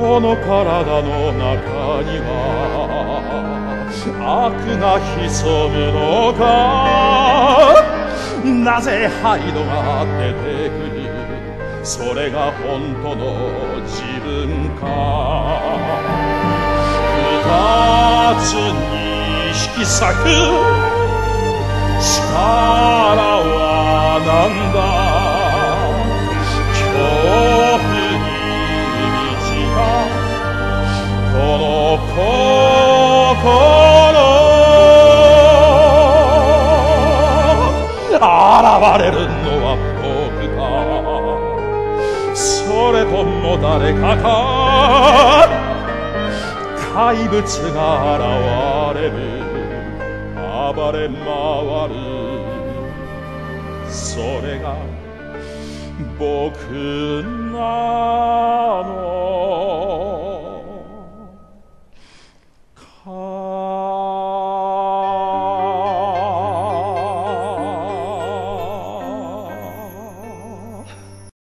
この体の中には悪が潜むのか？なぜハイドが出てくる？それが本当の自分か？二つに引き裂く力現れるのは僕かそれとも誰かか怪物が現れる。暴れ回る。それが僕なの。